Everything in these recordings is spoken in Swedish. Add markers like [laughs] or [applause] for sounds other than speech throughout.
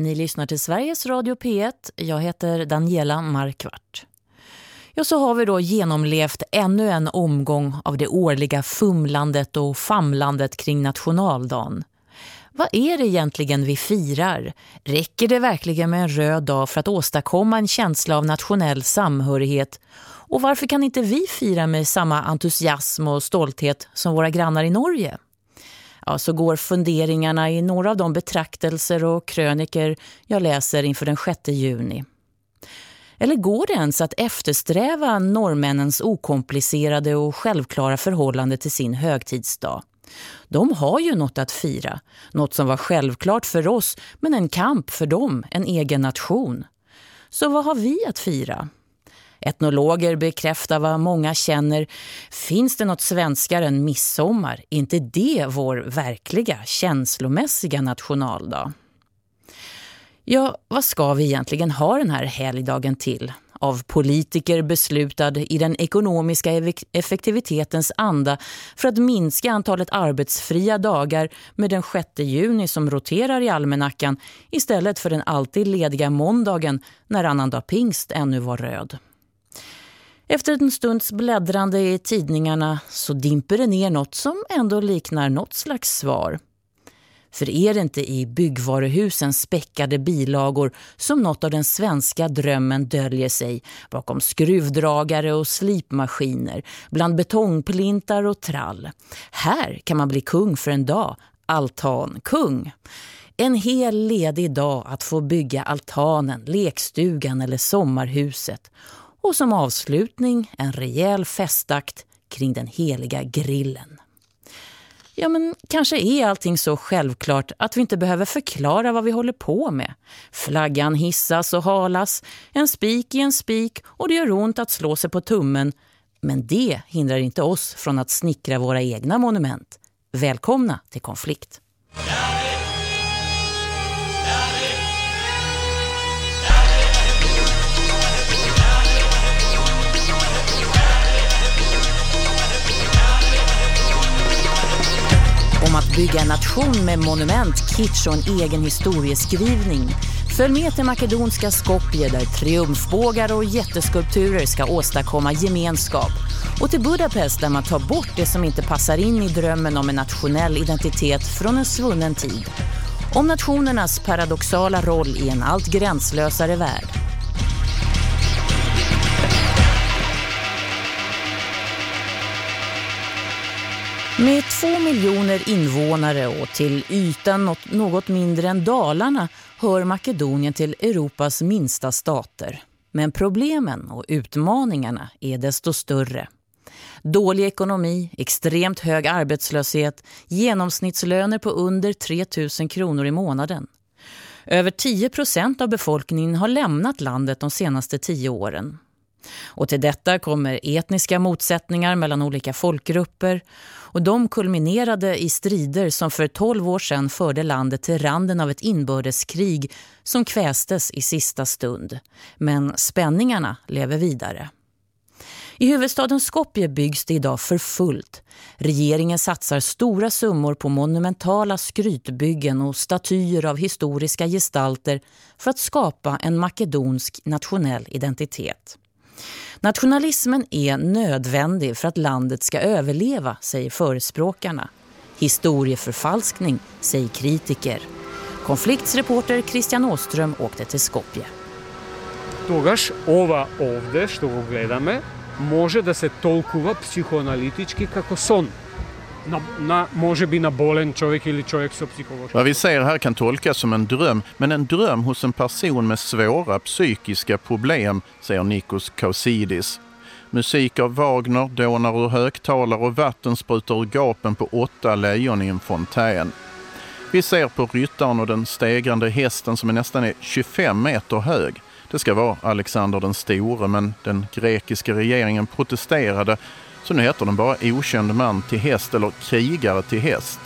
Ni lyssnar till Sveriges Radio P1. Jag heter Daniela Markvart. Ja, så har vi då genomlevt ännu en omgång av det årliga fumlandet och famlandet kring nationaldagen. Vad är det egentligen vi firar? Räcker det verkligen med en röd dag för att åstadkomma en känsla av nationell samhörighet? Och varför kan inte vi fira med samma entusiasm och stolthet som våra grannar i Norge? Ja, så går funderingarna i några av de betraktelser och kröniker jag läser inför den 6 juni. Eller går det ens att eftersträva norrmännens okomplicerade och självklara förhållande till sin högtidsdag? De har ju något att fira, något som var självklart för oss men en kamp för dem, en egen nation. Så vad har vi att fira? Etnologer bekräftar vad många känner. Finns det något svenskare än midsommar? inte det vår verkliga, känslomässiga nationaldag? Ja, vad ska vi egentligen ha den här helgdagen till? Av politiker beslutad i den ekonomiska effektivitetens anda för att minska antalet arbetsfria dagar med den 6 juni som roterar i almanackan istället för den alltid lediga måndagen när annandag pingst ännu var röd. Efter en stunds bläddrande i tidningarna så dimper det ner något som ändå liknar något slags svar. För är det inte i byggvaruhusens späckade bilagor som något av den svenska drömmen döljer sig bakom skruvdragare och slipmaskiner, bland betongplintar och trall. Här kan man bli kung för en dag, altan kung. En hel ledig dag att få bygga altanen, lekstugan eller sommarhuset och som avslutning en rejäl festakt kring den heliga grillen. Ja, men kanske är allting så självklart att vi inte behöver förklara vad vi håller på med. Flaggan hissas och halas, en spik i en spik och det gör ont att slå sig på tummen. Men det hindrar inte oss från att snickra våra egna monument. Välkomna till konflikt. Om att bygga en nation med monument, kitsch och en egen historieskrivning. Följ med till makedonska Skopje där triumfbågar och jätteskulpturer ska åstadkomma gemenskap. Och till Budapest där man tar bort det som inte passar in i drömmen om en nationell identitet från en svunnen tid. Om nationernas paradoxala roll i en allt gränslösare värld. Med två miljoner invånare och till ytan något, något mindre än Dalarna hör Makedonien till Europas minsta stater. Men problemen och utmaningarna är desto större. Dålig ekonomi, extremt hög arbetslöshet, genomsnittslöner på under 3 000 kronor i månaden. Över 10 procent av befolkningen har lämnat landet de senaste tio åren. Och till detta kommer etniska motsättningar mellan olika folkgrupper och de kulminerade i strider som för 12 år sedan förde landet till randen av ett inbördeskrig som kvästes i sista stund. Men spänningarna lever vidare. I huvudstaden Skopje byggs det idag för fullt. Regeringen satsar stora summor på monumentala skrytbyggen och statyer av historiska gestalter för att skapa en makedonsk nationell identitet. Nationalismen är nödvändig för att landet ska överleva, säger förespråkarna. Historieförfalskning, säger kritiker. Konfliktsreporter Christian Åström åkte till Skopje. Тогаш ова овде што го гледаме може да се толкува психоаналитички како сон na, na, може би на bollen човек или човек со psykologisk. Vad vi ser här kan tolkas som en dröm, men en dröm hos en person med svåra psykiska problem, säger Nikos Kausidis. Musik av Wagner dånar ur högtalare och vatten sprutar ur gapen på åtta lejon i en fontän. Vi ser på ryttaren och den stegrande hästen som är nästan 25 meter hög. Det ska vara Alexander den store, men den grekiska regeringen protesterade så nu heter den bara Okänd man till häst eller Krigare till häst.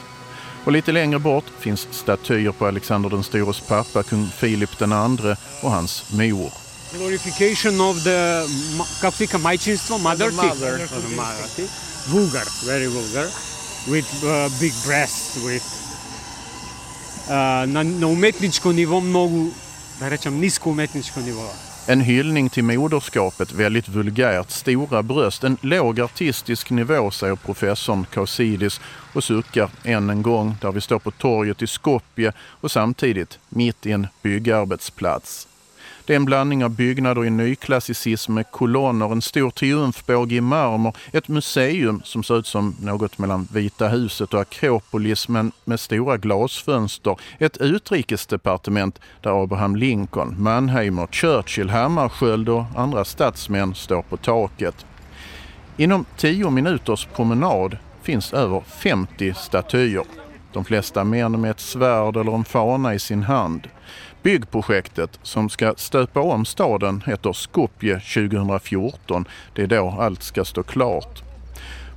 Och lite längre bort finns statyer på Alexander den stores pappa, kung Filip den andre och hans mor. Glorification of the Kafika majčinstvo, mother, mother, mother. Vulgar, very vulgar. With uh, big breasts, with а, на, на уметничко ниво много, да речем, ниско уметничко ниво. En hyllning till moderskapet, väldigt vulgärt, stora bröst, en låg artistisk nivå, säger professorn Kausidis och suckar än en gång där vi står på torget i Skopje och samtidigt mitt i en byggarbetsplats. Det är en blandning av byggnader i nyklassicism med kolonner, en stor triumfbåge i marmor, ett museum som ser ut som något mellan Vita huset och Akropolis men med stora glasfönster, ett utrikesdepartement där Abraham Lincoln, Mannheimer, Churchill, Hammarskjöld och andra statsmän står på taket. Inom tio minuters promenad finns över 50 statyer. De flesta män med ett svärd eller en fana i sin hand. Byggprojektet som ska stöpa om staden heter Skopje 2014. Det är då allt ska stå klart.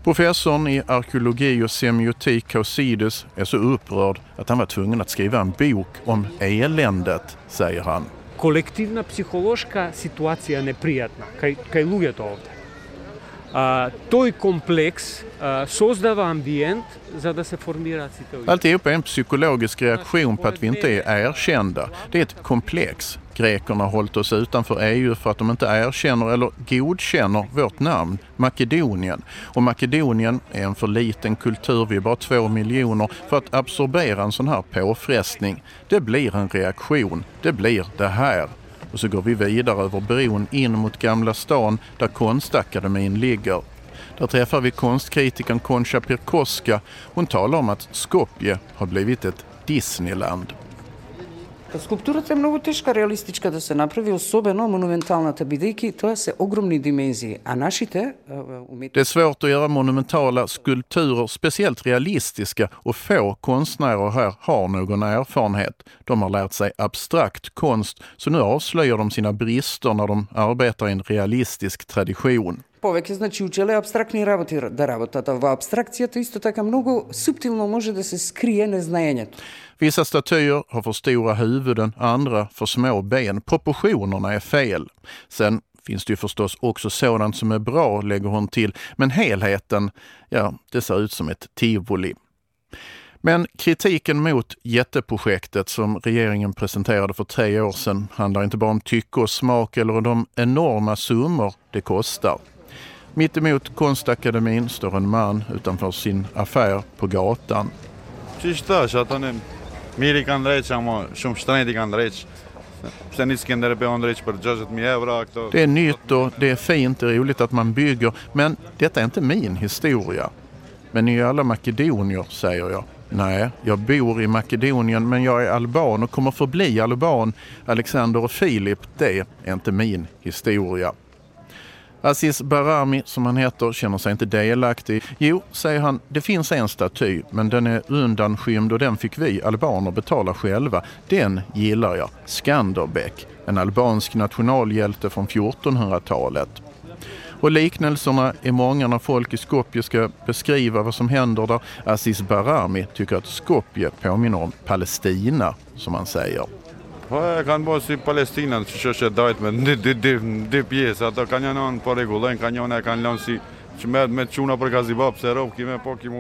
Professorn i arkeologi och semiotik Kausides är så upprörd att han var tvungen att skriva en bok om eländet, säger han. Kollektivna psykologiska situacija är neprijatna, kaj, kaj lugjet ovdje. Uh, to je kompleks, uh, sozdava ambijent så att det formerar situationen. Alltihopa är en psykologisk reaktion på att vi inte är erkända. Det är ett komplex. Grekerna har hållit oss utanför EU för att de inte erkänner eller godkänner vårt namn, Makedonien. Och Makedonien är en för liten kultur, vi är bara två miljoner, för att absorbera en sån här påfrestning. Det blir en reaktion, det blir det här. Och så går vi vidare över bron in mot Gamla stan där Konstakademin ligger. Där träffar vi konstkritikern Koncha Pirkoska. Hon talar om att Skopje har blivit ett Disneyland. Скулптурата е многу тешка реалистичка да се направи, особено монументалната, бидејќи тоа се огромни димензии, а нашите уметници... Det är svårt att göra monumentala skulpturer speciellt realistiska och få konstnärer här har någon erfarenhet. De har lärt sig abstrakt konst så nu avslöjar de sina brister när de arbetar i en realistisk tradition. Повеќе значи учеле абстрактни работи да работат, а во абстракцијата исто така многу субтилно може да се скрие незнаењето. Vissa statyer har för stora huvuden, andra för små ben. Proportionerna är fel. Sen finns det ju förstås också sådant som är bra, lägger hon till. Men helheten, ja, det ser ut som ett tivoli. Men kritiken mot jätteprojektet som regeringen presenterade för tre år sedan handlar inte bara om tycke och smak eller de enorma summor det kostar. Mittemot Konstakademin står en man utanför sin affär på gatan. Çişta, şatanın Miri për 60 euro këto. Det är nytt och det är fint, är roligt att man bygger, men detta är inte min historia. Men ni är alla makedonier, säger jag. Nej, jag bor i Makedonien men jag är alban och kommer förbli alban. Alexander och Filip, det är inte min historia. Aziz Barami, som han heter, känner sig inte delaktig. Jo, säger han, det finns en staty, men den är undanskymd och den fick vi albaner betala själva. Den gillar jag. Skanderbeg, en albansk nationalhjälte från 1400-talet. Och liknelserna är många när folk i Skopje ska beskriva vad som händer där. Aziz Barami tycker att Skopje påminner om Palestina, som han säger. Po e kanë bërë si Palestinën, që është e dajt me dy, dy, dy, dy pjesë, ato kanë janë po regulojnë, kanë janë e kanë lanë si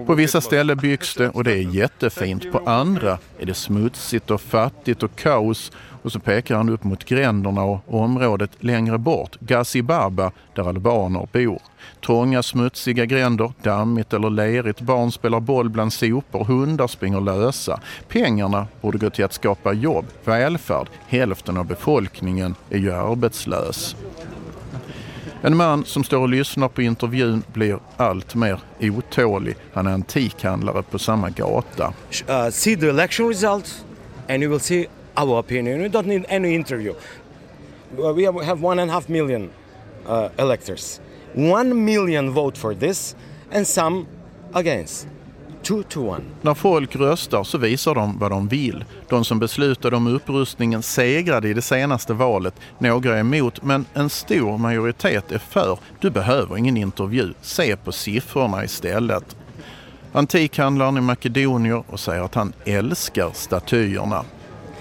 På vissa ställen byggs det och det är jättefint. På andra är det smutsigt och fattigt och kaos. Och så pekar han upp mot gränderna och området längre bort, Gazibaba, där albaner bor. Trånga smutsiga gränder, dammigt eller lerigt, barn spelar boll bland sopor, hundar springer lösa. Pengarna borde gå till att skapa jobb, välfärd. Hälften av befolkningen är ju arbetslös. En man som står och lyssnar på intervjun blir allt mer otålig. Han är antikhandlare på samma gata. Uh, see the election results and you will see our opinion. You don't need any interview. Uh, we have one and a half million uh, electors. One million vote for this and some against. Two to one. När folk röstar så visar de vad de vill. De som beslutade om upprustningen segrade i det senaste valet. Några är emot, men en stor majoritet är för. Du behöver ingen intervju. Se på siffrorna istället. Antikhandlaren är makedonier och säger att han älskar statyerna.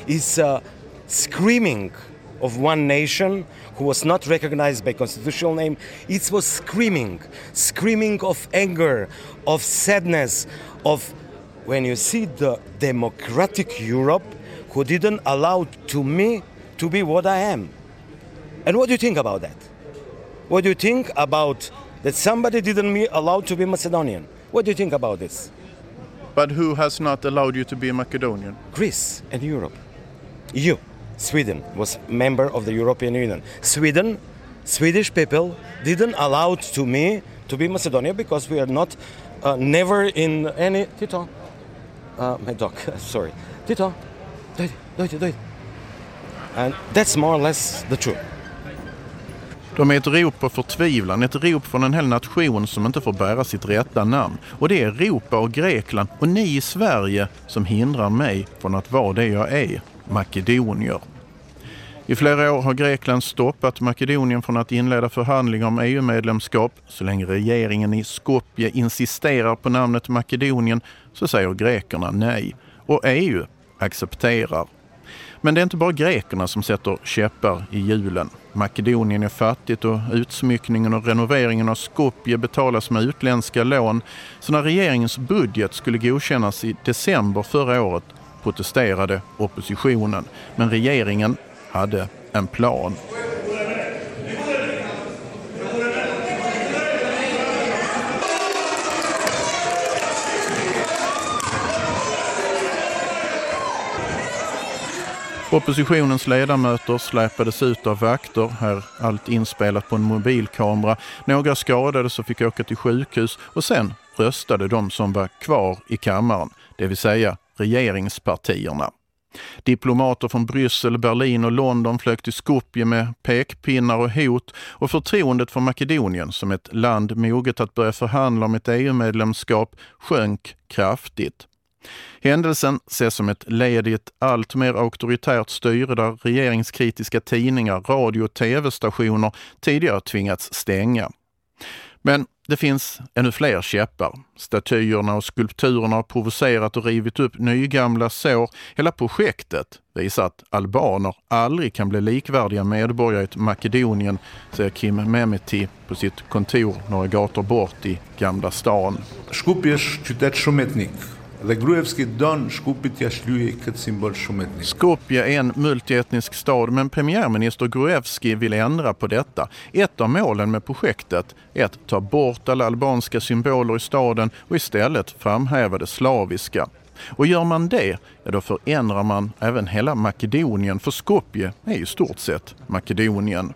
Is uh, screaming of one nation who was not recognized by constitutional name. It was screaming, screaming of anger, of sadness, of when you see the democratic Europe who didn't allow to me to be what I am. And what do you think about that? What do you think about that somebody didn't me allow to be Macedonian? What do you think about this? But who has not allowed you to be Macedonian? Greece and Europe. You, Sweden, was member of the European Union. Sweden, Swedish people didn't allow to me to be Macedonia because we are not, uh, never in any. Titta! uh, my dog. [laughs] Sorry, Titta! dojde, dojde, dojde. And that's more or less the truth. De är ett rop på förtvivlan, ett rop från en hel nation som inte får bära sitt rätta namn. Och det är Europa och Grekland och ni i Sverige som hindrar mig från att vara det jag är, makedonier. I flera år har Grekland stoppat Makedonien från att inleda förhandlingar om EU-medlemskap. Så länge regeringen i Skopje insisterar på namnet Makedonien så säger grekerna nej. Och EU accepterar. Men det är inte bara grekerna som sätter käppar i hjulen. Makedonien är fattigt och utsmyckningen och renoveringen av Skopje betalas med utländska lån. Så när regeringens budget skulle godkännas i december förra året protesterade oppositionen. Men regeringen hade en plan. Oppositionens ledamöter släpades ut av vakter, här allt inspelat på en mobilkamera. Några skadades och fick åka till sjukhus och sen röstade de som var kvar i kammaren, det vill säga regeringspartierna. Diplomater från Bryssel, Berlin och London flög till Skopje med pekpinnar och hot och förtroendet för Makedonien som ett land moget att börja förhandla om ett EU-medlemskap sjönk kraftigt. Händelsen ses som ett led i ett allt mer auktoritärt styre där regeringskritiska tidningar, radio och tv-stationer tidigare tvingats stänga. Men det finns ännu fler käppar. Statyerna och skulpturerna har provocerat och rivit upp nygamla sår. Hela projektet visar att albaner aldrig kan bli likvärdiga medborgare i Makedonien, säger Kim Mehmeti på sitt kontor några gator bort i Gamla stan. Skupieš qytet Don Skopje är en multietnisk stad men premiärminister Gruevski vill ändra på detta. Ett av målen med projektet är att ta bort alla albanska symboler i staden och istället framhäva det slaviska. Och gör man det, ja då förändrar man även hela Makedonien för Skopje är i stort sett Makedonien.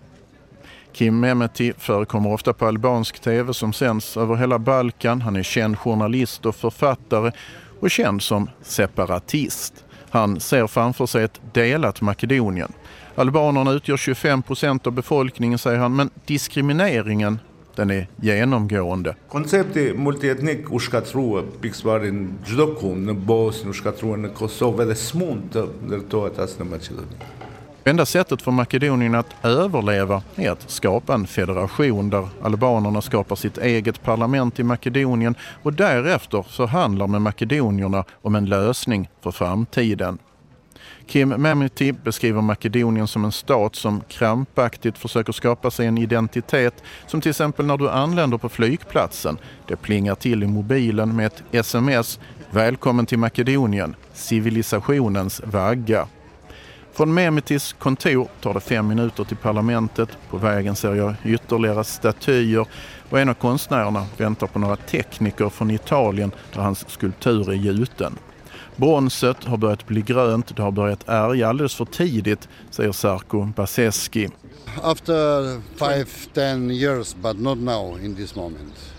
Kim Mehmeti förekommer ofta på albansk tv som sänds över hela Balkan. Han är känd journalist och författare och känd som separatist. Han ser framför sig ett delat Makedonien. Albanerna utgör 25 procent av befolkningen säger han, men diskrimineringen den är genomgående. Konceptet multietnik u shkatrua pikësvarin çdo kund në Bosnjë, u shkatrua në Kosovë dhe s'mund të ndërtohet as në Maqedoni. Enda sättet för Makedonien att överleva är att skapa en federation där albanerna skapar sitt eget parlament i Makedonien och därefter förhandlar med makedonierna om en lösning för framtiden. Kim Mehmeti beskriver Makedonien som en stat som krampaktigt försöker skapa sig en identitet som till exempel när du anländer på flygplatsen. Det plingar till i mobilen med ett sms Välkommen till Makedonien, civilisationens vagga. Från Memetis kontor tar det fem minuter till parlamentet. På vägen ser jag ytterligare statyer och en av konstnärerna väntar på några tekniker från Italien där hans skulptur är gjuten. Bronset har börjat bli grönt, det har börjat ärga alldeles för tidigt, säger Sarko Baseski. After five, ten years, but not now in this moment.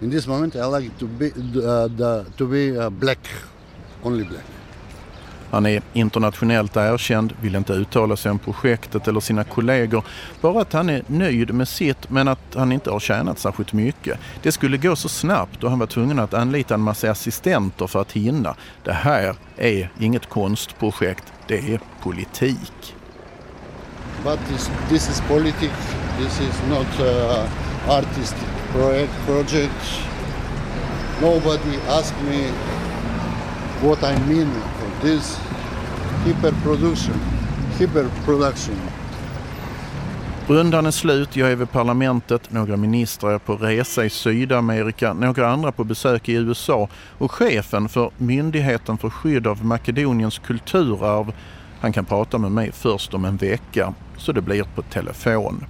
In this moment I like to be, uh, the, to be uh, black, only black. Han är internationellt erkänd, vill inte uttala sig om projektet eller sina kollegor. Bara att han är nöjd med sitt men att han inte har tjänat särskilt mycket. Det skulle gå så snabbt och han var tvungen att anlita en massa assistenter för att hinna. Det här är inget konstprojekt, det är politik. But this, this is politics, this is not uh, artistic project, project. Nobody asked me what I mean this hyperproduction, hyperproduction. Rundan är slut, jag är vid parlamentet, några ministrar är på resa i Sydamerika, några andra på besök i USA och chefen för Myndigheten för skydd av Makedoniens kulturarv, han kan prata med mig först om en vecka, så det blir på telefon.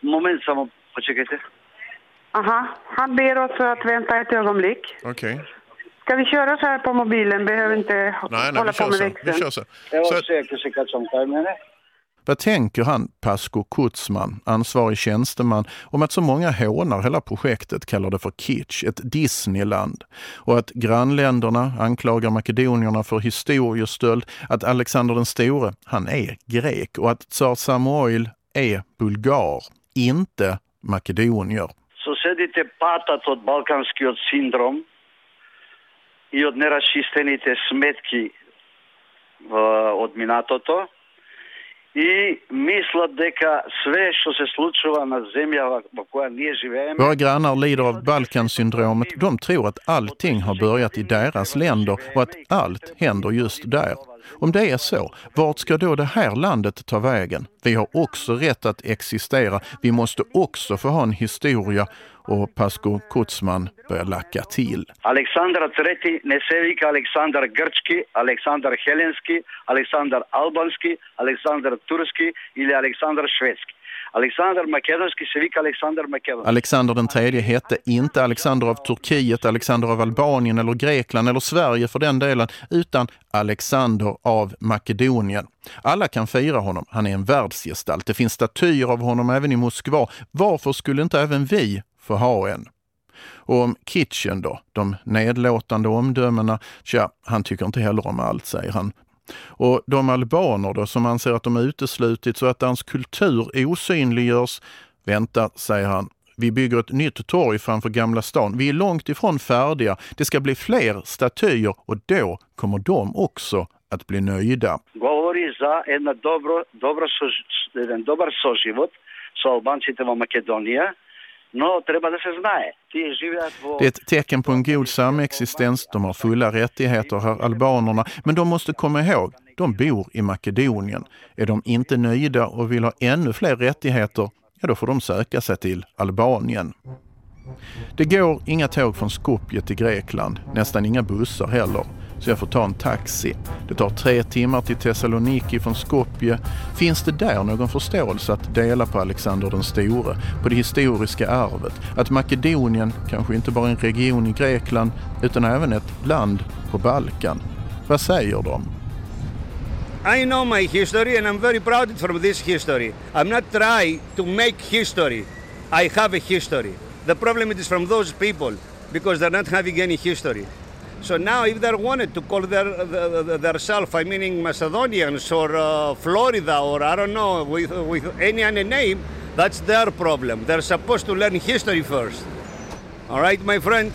Moment samo, počekajte. Aha, han ber oss att vänta ett ögonblick. Okej. Okay. Ska vi köra så här på mobilen? Behöver inte nej, nej, hålla på med växeln. Vi kör så. Det var säkert som Vad tänker han, Pasco Kutzman, ansvarig tjänsteman, om att så många hånar hela projektet, kallar det för kitsch, ett Disneyland, och att grannländerna anklagar makedonierna för historiestöld, att Alexander den store, han är grek, och att tsar Samoil är bulgar, inte makedonier. Så säg inte patat åt balkanskjutsyndrom. syndrom и од нерашистените сметки од минатото и мислат дека све што се случува на земјава во која ние живееме... Våra grannar lider av Balkansyndromet. De tror att allting har börjat i deras länder och att allt händer just där. Om det är så, vart ska då det här landet ta vägen? Vi har också rätt att existera. Vi måste också få ha en historia och Pasko Kutzman börjar lacka till. Alexander Treti Nesevika, Alexander Grčki, Alexander Helenski, Alexander Albanski, Alexander Turski eller Alexander Švedski. Alexander Makedonski se vika Alexander Makedonski. Alexander den tredje hette inte Alexander av Turkiet, Alexander av Albanien eller Grekland eller Sverige för den delen, utan Alexander av Makedonien. Alla kan fira honom, han är en världsgestalt. Det finns statyer av honom även i Moskva. Varför skulle inte även vi få ha en? Och om Kitchen då, de nedlåtande omdömena, tja, han tycker inte heller om allt, säger han. Och de albaner då som anser att de uteslutits och att hans kultur osynliggörs, vänta, säger han, vi bygger ett nytt torg framför Gamla stan. Vi är långt ifrån färdiga. Det ska bli fler statyer och då kommer de också att bli nöjda. Govori za jedna dobro, dobro, jedan dobar soživot sa albancite Makedonija det är ett tecken på en god samexistens. De har fulla rättigheter, här albanerna. Men de måste komma ihåg, de bor i Makedonien. Är de inte nöjda och vill ha ännu fler rättigheter, ja då får de söka sig till Albanien. Det går inga tåg från Skopje till Grekland, nästan inga bussar heller så jag får ta en taxi. Det tar tre timmar till Thessaloniki från Skopje. Finns det där någon förståelse att dela på Alexander den store, på det historiska arvet? Att Makedonien kanske inte bara är en region i Grekland utan även ett land på Balkan? Vad säger de? I know my history and I'm very proud from this history. I'm not trying to make history. I have a history. The problem is from those people because they're not having any history. So now, if they wanted to call their, their, self, I mean Macedonians or uh, Florida or I don't know, with, with any other name, that's their problem. They're supposed to learn history first. All right, my friend?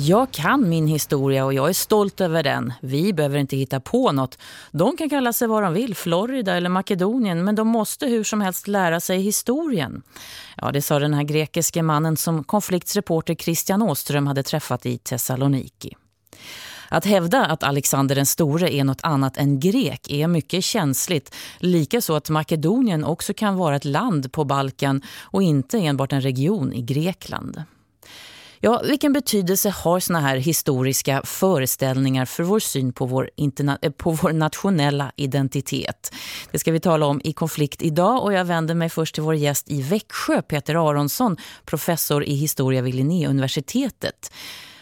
Jag kan min historia och jag är stolt över den. Vi behöver inte hitta på något. De kan kalla sig vad de vill, Florida eller Makedonien, men de måste hur som helst lära sig historien. Ja, det sa den här grekiske mannen som konfliktsreporter Christian Åström hade träffat i Thessaloniki. Att hävda att Alexander den store är något annat än grek är mycket känsligt. Likaså att Makedonien också kan vara ett land på Balkan och inte enbart en region i Grekland. Ja, vilken betydelse har såna här historiska föreställningar för vår syn på vår, eh, på vår nationella identitet? Det ska vi tala om i konflikt idag och jag vänder mig först till vår gäst i Växjö, Peter Aronsson, professor i historia vid Linnéuniversitetet.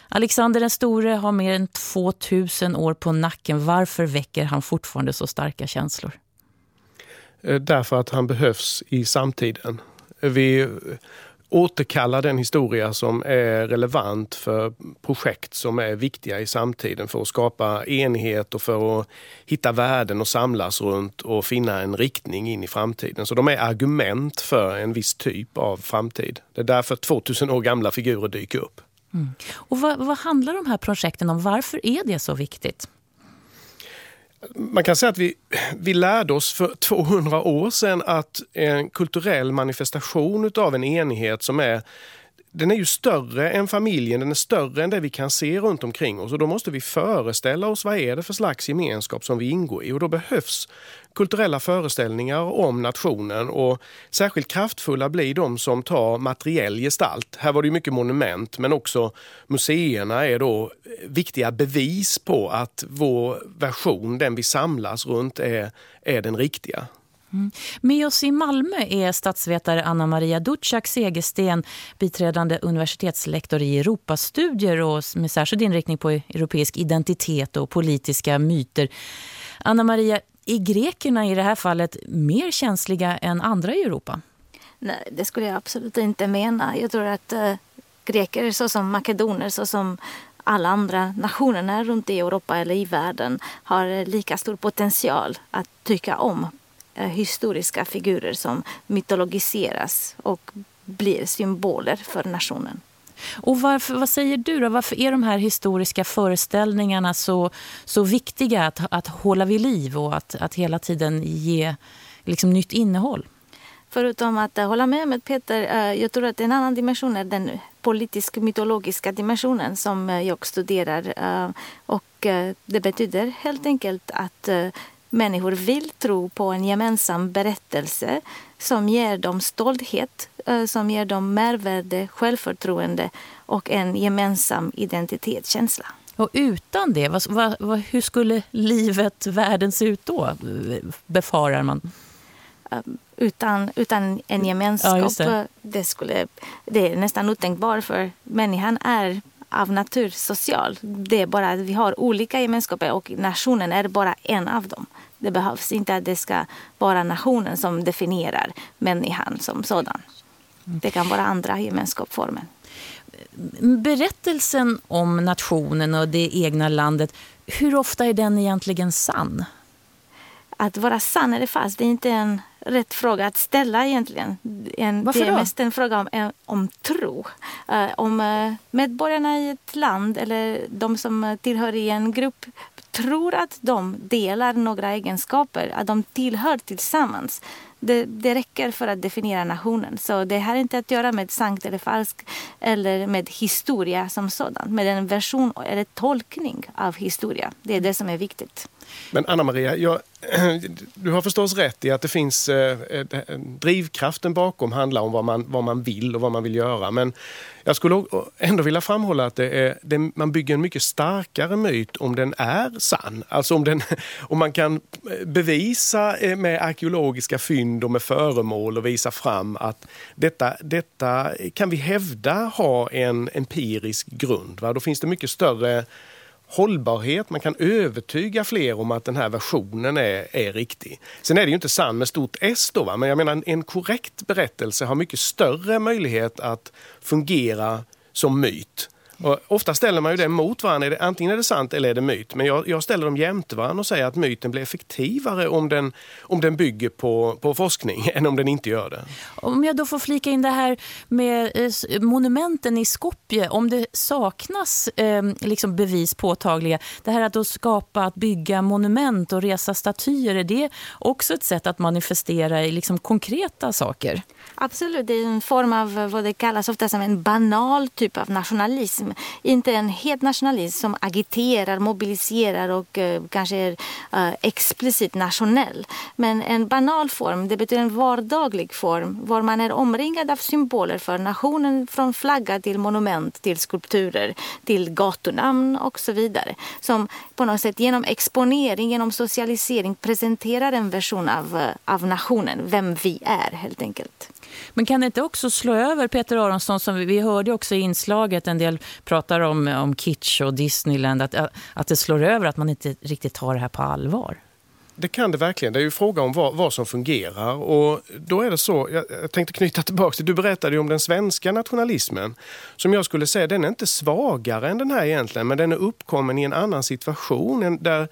Alexander den store har mer än 2000 år på nacken. Varför väcker han fortfarande så starka känslor? Eh, därför att han behövs i samtiden. Vi återkalla den historia som är relevant för projekt som är viktiga i samtiden för att skapa enhet och för att hitta värden och samlas runt och finna en riktning in i framtiden. Så de är argument för en viss typ av framtid. Det är därför 2000 år gamla figurer dyker upp. Mm. Och vad, vad handlar de här projekten om? Varför är det så viktigt? Man kan säga att vi, vi lärde oss för 200 år sedan att en kulturell manifestation av en enhet som är den är ju större än familjen, den är större än det vi kan se runt omkring oss. Och då måste vi föreställa oss vad är det för slags gemenskap som vi ingår i. Och då behövs kulturella föreställningar om nationen och särskilt kraftfulla blir de som tar materiell gestalt. Här var det mycket monument men också museerna är då eh, viktiga bevis på att vår version, den vi samlas runt, är, är den riktiga. Mm. Med oss i Malmö är statsvetare Anna Maria Ducak Segersten, biträdande universitetslektor i Europastudier och med särskild inriktning på e- europeisk identitet och politiska myter. Anna Maria, är grekerna i det här fallet mer känsliga än andra i Europa? Nej, det skulle jag absolut inte mena. Jag tror att eh, greker såsom makedoner, såsom alla andra nationerna runt i Europa eller i världen har eh, lika stor potential att tycka om eh, historiska figurer som mytologiseras och blir symboler för nationen. Och varför, vad säger du då? Varför är de här historiska föreställningarna så, så viktiga att, att hålla vid liv och att, att hela tiden ge liksom, nytt innehåll? Förutom att eh, hålla med med Peter, eh, jag tror att en annan dimension är den politisk-mytologiska dimensionen som eh, jag studerar. Och det betyder helt enkelt att människor vill tro på en gemensam berättelse som ger dem stolthet, eh, som ger dem mervärde, självförtroende och en gemensam identitetskänsla. Och utan det, vad, vad, hur skulle livet, världen se ut då, befarar man? Eh, utan, utan en gemenskap, ja, det. Det, skulle, det är nästan otänkbart för människan är av natur social. Det är bara att vi har olika gemenskaper och nationen är bara en av dem. Det behövs inte att det ska vara nationen som definierar människan som sådan. Det kan vara andra gemenskapsformer. Berättelsen om nationen och det egna landet, hur ofta är den egentligen sann? Att vara sann eller fast, det är inte en rätt fråga att ställa egentligen. En, Varför det är då? mest en fråga om, om tro. Uh, om uh, medborgarna i ett land eller de som tillhör i en grupp tror att de delar några egenskaper, att de tillhör tillsammans. Det, det räcker för att definiera nationen. Så det har inte att göra med sant eller falskt eller med historia som sådan. Med en version eller tolkning av historia. Det är det som är viktigt. Men Anna-Maria, jag, [clears throat] du har förstås rätt i att det finns eh, drivkraften bakom handlar om vad man, vad man vill och vad man vill göra. Men jag skulle ändå vilja framhålla att det är, det, man bygger en mycket starkare myt om den är sann. Alltså om, den, [laughs] om man kan eh, bevisa eh, med arkeologiska fynd och med föremål och visa fram att detta, detta kan vi hävda har en empirisk grund. Va? Då finns det mycket större hållbarhet, man kan övertyga fler om att den här versionen är, är riktig. Sen är det ju inte sann med stort S då, va? men jag menar en korrekt berättelse har mycket större möjlighet att fungera som myt och ofta ställer man ju det mot varandra. Är det, antingen är det sant eller är det myt. Men jag, jag ställer dem jämte varandra och säger att myten blir effektivare om den, om den bygger på, på forskning [laughs] än om den inte gör det. Om jag då får flika in det här med eh, monumenten i Skopje. Om det saknas eh, liksom bevis påtagliga. Det här att då skapa, att bygga monument och resa statyer. Är det också ett sätt att manifestera i liksom konkreta saker? Absolut, det är en form av vad det kallas ofta som en banal typ av nationalism nationalism. Inte en het nationalism som agiterar, mobiliserar och uh, kanske är uh, explicit nationell. Men en banal form, det betyder en vardaglig form var man är omringad av symboler för nationen från flagga till monument, till skulpturer, till gatunamn och så vidare. Som på något sätt genom exponering, genom socialisering presenterar en version av, uh, av nationen, vem vi är helt enkelt. Men kan det inte också slå över Peter Aronsson som vi hörde också i inslaget en del pratar om, om kitsch och Disneyland att, att det slår över att man inte riktigt tar det här på allvar? Det kan det verkligen. Det är ju fråga om vad, vad som fungerar. Och då är det så, jag, jag tänkte knyta tillbaka till, du berättade ju om den svenska nationalismen. Som jag skulle säga, den är inte svagare än den här egentligen, men den är uppkommen i en annan situation där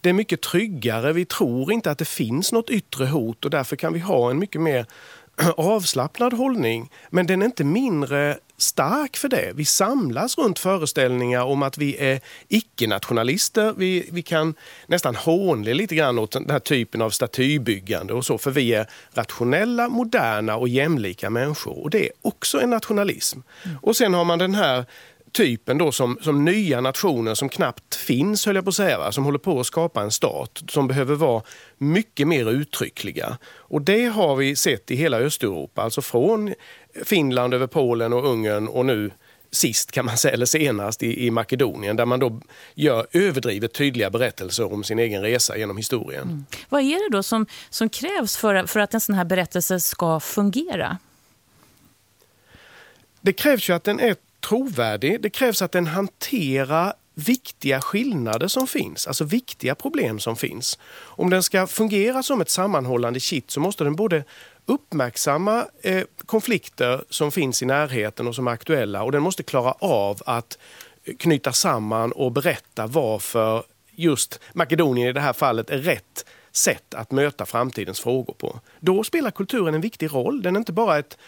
det är mycket tryggare. Vi tror inte att det finns något yttre hot och därför kan vi ha en mycket mer [clears throat] avslappnad hållning, men den är inte mindre stark för det. Vi samlas runt föreställningar om att vi är icke-nationalister. Vi, vi kan nästan hånle lite grann åt den här typen av statybyggande och så, för vi är rationella, moderna och jämlika människor. Och det är också en nationalism. Mm. Och sen har man den här typen då som, som nya nationer som knappt finns, höll jag på att säga, som håller på att skapa en stat som behöver vara mycket mer uttryckliga. Och det har vi sett i hela Östeuropa, alltså från Finland över Polen och Ungern och nu sist kan man säga, eller senast i, i, Makedonien där man då gör överdrivet tydliga berättelser om sin egen resa genom historien. Mm. Vad är det då som, som krävs för, för att en sån här berättelse ska fungera? Det krävs ju att den är trovärdig. Det krävs att den hanterar viktiga skillnader som finns, alltså viktiga problem som finns. Om den ska fungera som ett sammanhållande kitt så måste den både uppmärksamma eh, konflikter som finns i närheten och som är aktuella och den måste klara av att eh, knyta samman och berätta varför just Makedonien i det här fallet är rätt sätt att möta framtidens frågor på. Då spelar kulturen en viktig roll. Den är inte bara ett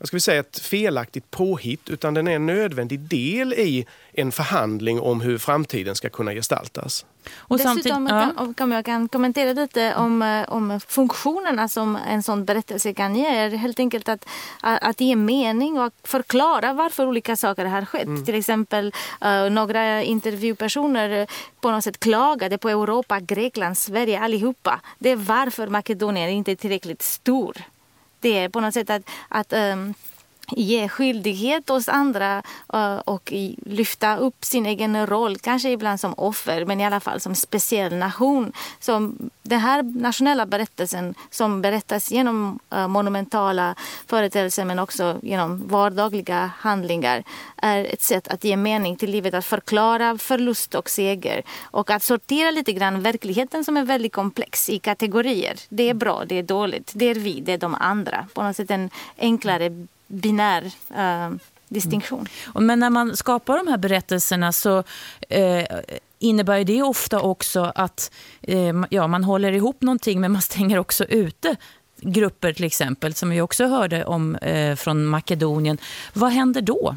vad ska vi säga, ett felaktigt påhitt utan den är en nödvändig del i en förhandling om hur framtiden ska kunna gestaltas. Och Dessutom ja. kan, kan jag kan kommentera lite om, eh, om funktionerna som en sån berättelse kan ge. Helt enkelt att, att ge mening och förklara varför olika saker har skett. Mm. Till exempel uh, några intervjupersoner på något sätt klagade på Europa, Grekland, Sverige, allihopa. Det är varför Makedonien inte är tillräckligt stor det är på något sätt att, att um, ge skyldighet hos andra eh, och lyfta upp sin egen roll, kanske ibland som offer men i alla fall som speciell nation. Som den här nationella berättelsen som berättas genom eh, monumentala företeelser men också genom vardagliga handlingar är ett sätt att ge mening till livet, att förklara förlust och seger och att sortera lite grann verkligheten som är väldigt komplex i kategorier. Det är bra, det är dåligt, det är vi, det är de andra. På något sätt en enklare binär eh, distinktion. Mm. Men när man skapar de här berättelserna så eh, innebär det ofta också att eh, ja, man håller ihop någonting men man stänger också ute grupper till exempel som vi också hörde om eh, från Makedonien. Vad händer då?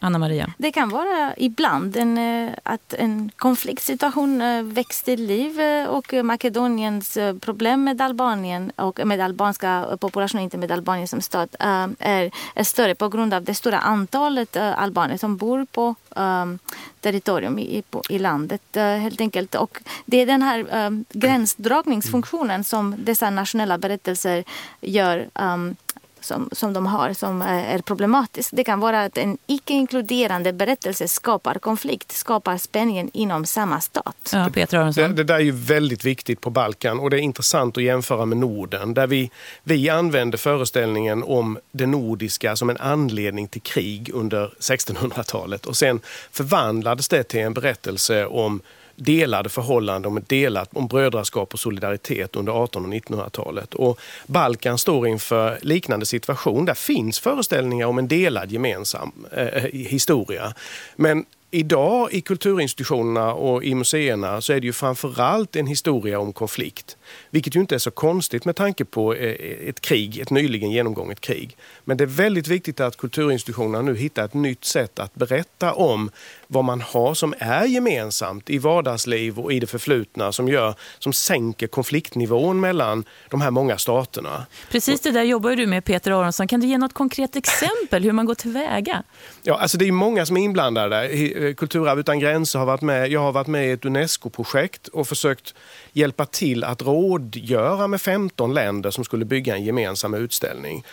Anna Maria? Det kan vara ibland en, eh, att en konfliktsituation eh, väcks till liv eh, och Makedoniens problem med Albanien och med albanska populationen, inte med Albanien som stat, är, är större på grund av det stora antalet albaner som bor på um, territorium i, på, i landet helt enkelt. Och det är den här um, gränsdragningsfunktionen som dessa nationella berättelser gör um, som, som de har som är problematisk. Det kan vara att en icke-inkluderande berättelse skapar konflikt, skapar spänningen inom samma stat. Ja, Peter det, det där är ju väldigt viktigt på Balkan och det är intressant att jämföra med Norden där vi, vi använde föreställningen om det nordiska som en anledning till krig under 1600-talet och sen förvandlades det till en berättelse om delade förhållanden, om, delat, om brödraskap och solidaritet under 1800 och 1900-talet. Och Balkan står inför liknande situation. Där finns föreställningar om en delad gemensam eh, eh historia. Men idag i kulturinstitutionerna och i museerna så är det ju framförallt en historia om konflikt. Vilket ju inte är så konstigt med tanke på eh, ett krig, ett nyligen genomgånget krig. Men det är väldigt viktigt att kulturinstitutionerna nu hittar ett nytt sätt att berätta om vad man har som är gemensamt i vardagsliv och i det förflutna som, gör, som sänker konfliktnivån mellan de här många staterna. Precis det där jobbar du med Peter Aronsson. Kan du ge något konkret exempel hur man går tillväga? Ja, alltså det är många som är inblandade. Eh, Kulturarv utan gränser har varit med. Jag har varit med i ett UNESCO-projekt och försökt hjälpa till att rådgöra med 15 länder som skulle bygga en gemensam utställning.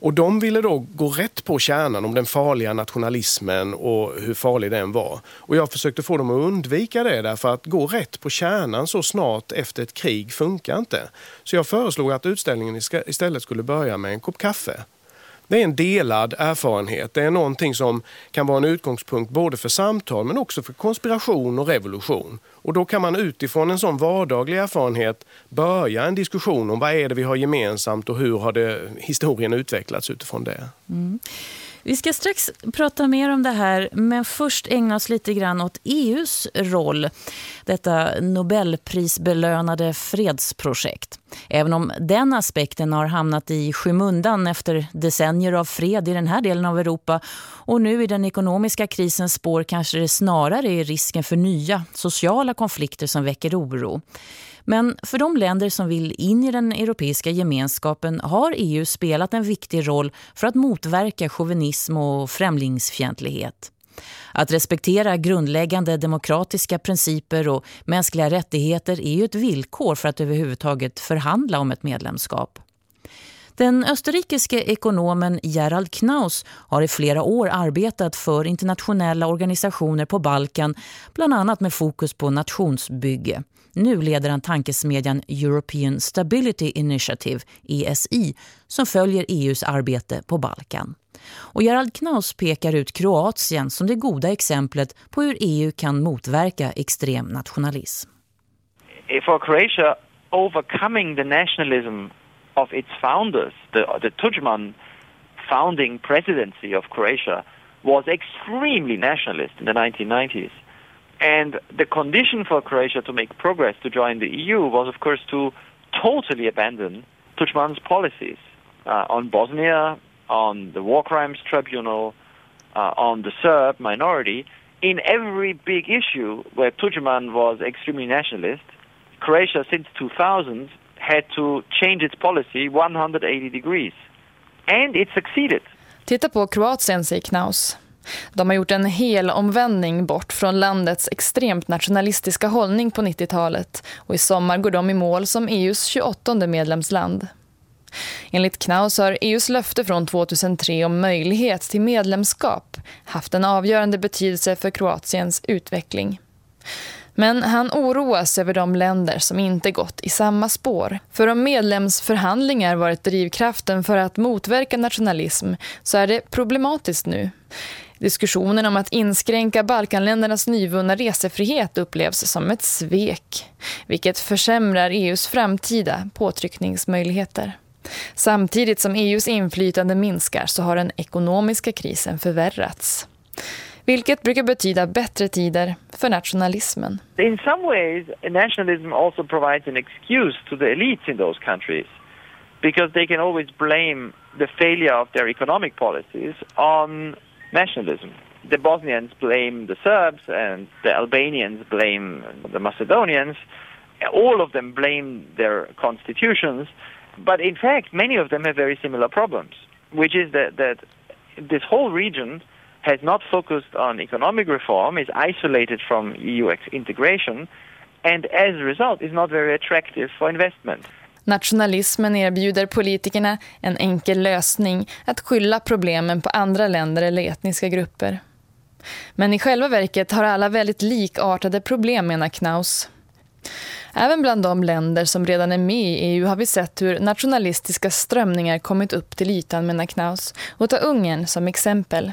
Och de ville då gå rätt på kärnan om den farliga nationalismen och hur farlig den var. Och jag försökte få dem att undvika det därför att gå rätt på kärnan så snart efter ett krig funkar inte. Så jag föreslog att utställningen istället skulle börja med en kopp kaffe. Det är en delad erfarenhet. Det är någonting som kan vara en utgångspunkt både för samtal men också för konspiration och revolution. Och då kan man utifrån en sån vardaglig erfarenhet börja en diskussion om vad är det vi har gemensamt och hur har det, historien utvecklats utifrån det. Mm. Vi ska strax prata mer om det här men först ägna oss lite grann åt EUs roll. Detta Nobelprisbelönade fredsprojekt. Även om den aspekten har hamnat i skymundan efter decennier av fred i den här delen av Europa och nu i den ekonomiska krisens spår kanske det snarare är risken för nya sociala konflikter som väcker oro. Men för de länder som vill in i den europeiska gemenskapen har EU spelat en viktig roll för att motverka chauvinism och främlingsfientlighet. Att respektera grundläggande demokratiska principer och mänskliga rättigheter är ju ett villkor för att överhuvudtaget förhandla om ett medlemskap. Den österrikiske ekonomen Gerald Knaus har i flera år arbetat för internationella organisationer på Balkan, bland annat med fokus på nationsbygge. Nu leder han tankesmedjan European Stability Initiative, ESI, som följer EUs arbete på Balkan. Och Gerald Knaus pekar ut Kroatien som det goda exemplet på hur EU kan motverka extrem nationalism. For Croatia, overcoming the nationalism of its founders, the, the Tudjman founding presidency of Croatia, was extremely nationalist in the 1990s. And the condition for Croatia to make progress to join the EU was, of course, to totally abandon Tudjman's policies uh, on Bosnia, on the War Crimes Tribunal, uh, on the Serb minority. In every big issue where Tudjman was extremely nationalist, Croatia since 2000 had to change its policy 180 degrees. And it succeeded. Titta på Kroatien, säger Knaus. De har gjort en hel omvändning bort från landets extremt nationalistiska hållning på 90-talet och i sommar går de i mål som EUs 28 medlemsland. Enligt Knaus har EUs löfte från 2003 om möjlighet till medlemskap haft en avgörande betydelse för Kroatiens utveckling. Men han oroas över de länder som inte gått i samma spår. För om medlemsförhandlingar varit drivkraften för att motverka nationalism så är det problematiskt nu. Diskussionen om att inskränka Balkanländernas nyvunna resefrihet upplevs som ett svek, vilket försämrar EUs framtida påtryckningsmöjligheter. Samtidigt som EUs inflytande minskar så har den ekonomiska krisen förvärrats. Vilket brukar betyda bättre tider för nationalismen. In some ways, nationalism also provides an excuse to the elites in those countries because they can always blame the failure of their economic policies on nationalism. The Bosnians blame the Serbs and the Albanians blame the Macedonians. All of them blame their constitutions. But in fact, many of them have very similar problems, which is that, that this whole region has not focused on economic reform, is isolated from EU integration, and as a result is not very attractive for investment. Nationalismen erbjuder politikerna en enkel lösning att skylla problemen på andra länder eller etniska grupper. Men i själva verket har alla väldigt likartade problem, menar Knaus. Även bland de länder som redan är med i EU har vi sett hur nationalistiska strömningar kommit upp till ytan, menar Knaus, och ta Ungern som exempel.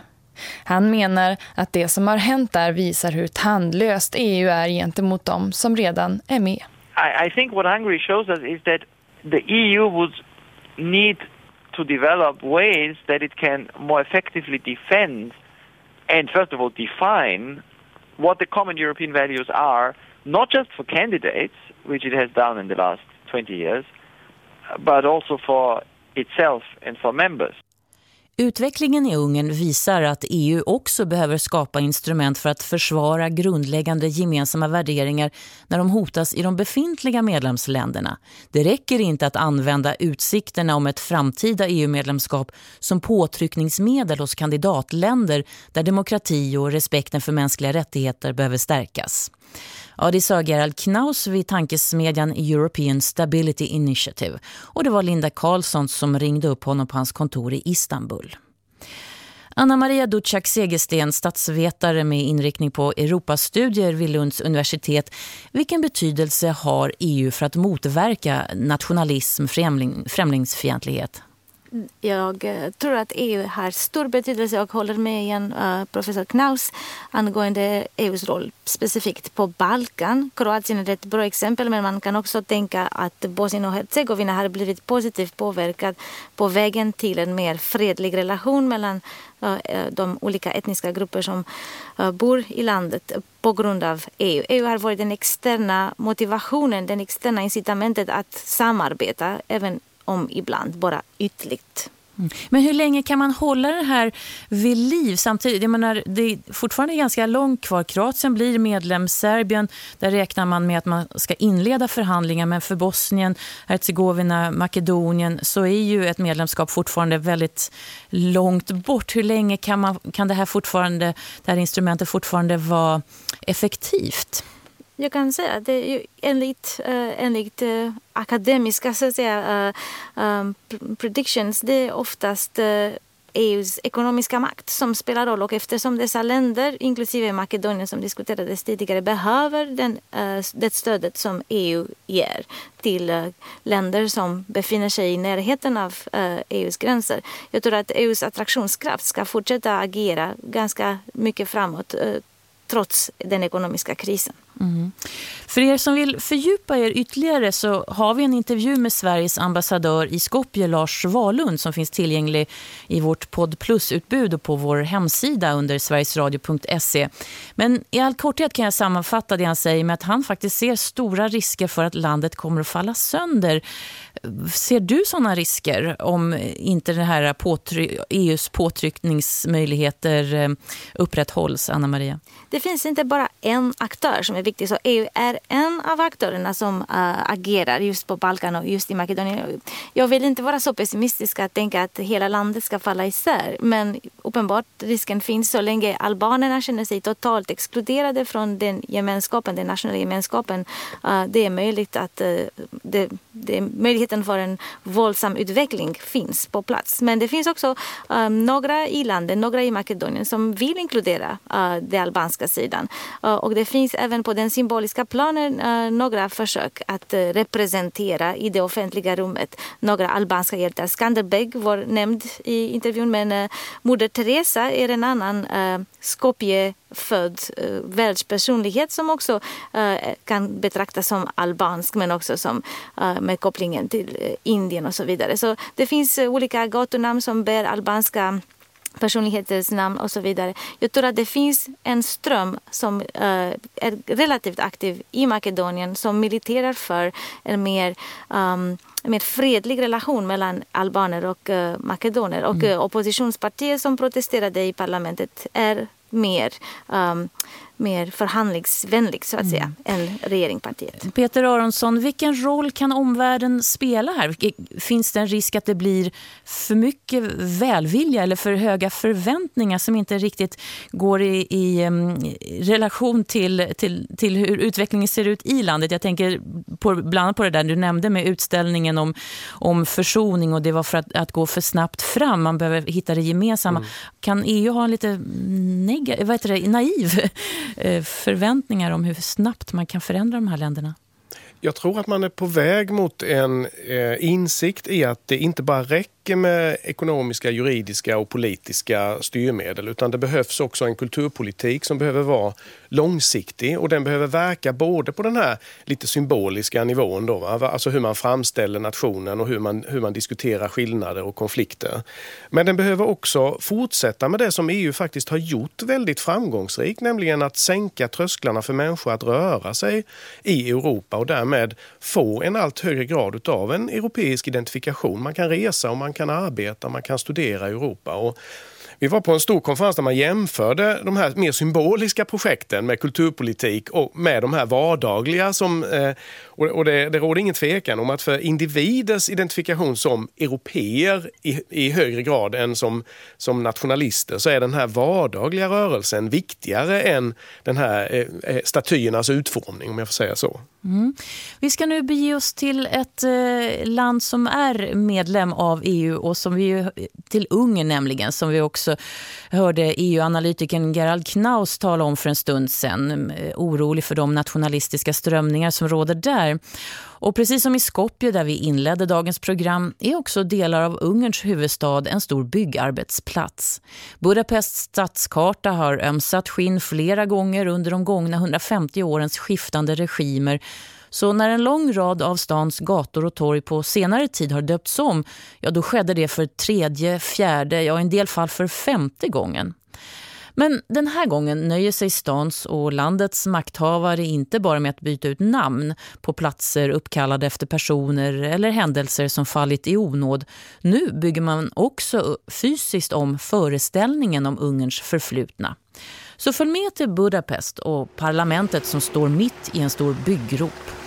Han menar att det som har hänt där visar hur tandlöst EU är gentemot dem som redan är med. I, I think what Hungary shows us is that the EU would need to develop ways that it can more effectively defend and first of all define what the common European values are, not just for candidates, which it has done in the last 20 years, but also for itself and for members. Utvecklingen i Ungern visar att EU också behöver skapa instrument för att försvara grundläggande gemensamma värderingar när de hotas i de befintliga medlemsländerna. Det räcker inte att använda utsikterna om ett framtida EU-medlemskap som påtryckningsmedel hos kandidatländer där demokrati och respekten för mänskliga rättigheter behöver stärkas. Ja, det sa Gerald Knaus vid tankesmedjan European Stability Initiative. Och det var Linda Karlsson som ringde upp honom på hans kontor i Istanbul. Anna-Maria Ducak Segersten, statsvetare med inriktning på Europastudier vid Lunds universitet. Vilken betydelse har EU för att motverka nationalism, främling, främlingsfientlighet? Jag eh, tror att EU har stor betydelse och håller med igen eh, professor Knaus angående EUs roll specifikt på Balkan. Kroatien är ett bra exempel men man kan också tänka att Bosnien och Hercegovina har blivit positivt påverkad på vägen till en mer fredlig relation mellan eh, de olika etniska grupper som bor i landet på grund av EU. EU har varit den externa motivationen, den externa incitamentet att samarbeta även om ibland bara ytligt. Mm. Men hur länge kan man hålla det här vid liv samtidigt? Jag menar, det är fortfarande ganska långt kvar. Kroatien blir medlem. Serbien, där räknar man med att man ska inleda förhandlingar. Men för Bosnien, Herzegovina, Makedonien så är ju ett medlemskap fortfarande väldigt långt bort. Hur länge kan, man, kan det, här fortfarande, det här instrumentet fortfarande vara effektivt? Jag kan säga att det är enligt, uh, enligt uh, akademiska så att säga, uh, um, predictions det är oftast e EUs ekonomiska makt som spelar roll och eftersom dessa länder, inklusive Makedonien som diskuterades tidigare, behöver den, det stödet som EU ger till länder som befinner sig i närheten av e EUs gränser. Jag tror att EUs attraktionskraft ska fortsätta agera ganska mycket framåt trots den ekonomiska krisen. Mm. För er som vill fördjupa er ytterligare så har vi en intervju med Sveriges ambassadör i Skopje, Lars Valund, som finns tillgänglig i vårt Podd Plus-utbud och på vår hemsida under sverigesradio.se. Men i all korthet kan jag sammanfatta det han säger med att han faktiskt ser stora risker för att landet kommer att falla sönder. Ser du sådana risker om inte den här påtry EUs påtryckningsmöjligheter eh, upprätthålls, Anna-Maria? Det finns inte bara en aktör som är viktig. Så EU är en av aktörerna som äh, agerar just på Balkan och just i Makedonien. Jag vill inte vara så pessimistisk att tänka att hela landet ska falla isär. Men uppenbart risken finns så länge albanerna känner sig totalt exkluderade från den gemenskapen, den nationella gemenskapen. Äh, det är möjligt att äh, det, det, möjligheten för en våldsam utveckling finns på plats. Men det finns också um, några i landet, några i Makedonien som vill inkludera uh, den albanska sidan. Uh, och det finns även på den symboliska planen uh, några försök att uh, representera i det offentliga rummet några albanska hjältar. Skanderbeg var nämnd i intervjun men uh, Moder Teresa är en annan uh, Skopje född uh, världspersonlighet som också uh, kan betraktas som albansk men också som uh, med kopplingen till Indien och så vidare. Så det finns olika gatunamn som bär albanska personlighetens namn och så vidare. Jag tror att det finns en ström som uh, är relativt aktiv i Makedonien som militerar för en mer, um, en mer fredlig relation mellan albaner och uh, makedoner. Och uh, oppositionspartier som protesterade i parlamentet är mer um, mer förhandlingsvänlig så att säga mm. än regeringspartiet. Peter Aronsson, vilken roll kan omvärlden spela här? Finns det en risk att det blir för mycket välvilja eller för höga förväntningar som inte riktigt går i, i um, relation till, till, till hur utvecklingen ser ut i landet? Jag tänker på, bland annat på det där du nämnde med utställningen om, om försoning och det var för att, att gå för snabbt fram. Man behöver hitta det gemensamma. Mm. Kan EU ha en lite vad heter det, naiv Eh, förväntningar om hur snabbt man kan förändra de här länderna? Jag tror att man är på väg mot en eh, insikt i att det inte bara räcker räcker med ekonomiska, juridiska och politiska styrmedel utan det behövs också en kulturpolitik som behöver vara långsiktig och den behöver verka både på den här lite symboliska nivån då, alltså hur man framställer nationen och hur man, hur man diskuterar skillnader och konflikter. Men den behöver också fortsätta med det som EU faktiskt har gjort väldigt framgångsrikt, nämligen att sänka trösklarna för människor att röra sig i Europa och därmed få en allt högre grad av en europeisk identifikation. Man kan resa och man kan arbeta, man kan studera i Europa. Och vi var på en stor konferens där man jämförde de här mer symboliska projekten med kulturpolitik och med de här vardagliga. Som, eh, och det, det råder ingen tvekan om att för individers identifikation som europeer i, i högre grad än som, som nationalister så är den här vardagliga rörelsen viktigare än den här eh, eh, statyernas utformning om jag får säga så. Mm. Vi ska nu bege oss till ett land som är medlem av EU och som vi till Ungern nämligen som vi också också. Hörde EU-analytikern Gerald Knaus tala om för en stund sedan. Eh, orolig för de nationalistiska strömningar som råder där. Och precis som i Skopje där vi inledde dagens program är också delar av Ungerns huvudstad en stor byggarbetsplats. Budapests stadskarta har ömsat skinn flera gånger under de gångna 150 årens skiftande regimer så när en lång rad av stans gator och torg på senare tid har döpts om, ja då skedde det för tredje, fjärde, ja i en del fall för femte gången. Men den här gången nöjer sig stans och landets makthavare inte bara med att byta ut namn på platser uppkallade efter personer eller händelser som fallit i onåd. Nu bygger man också fysiskt om föreställningen om Ungerns förflutna. Så följ med till Budapest och parlamentet som står mitt i en stor byggrop.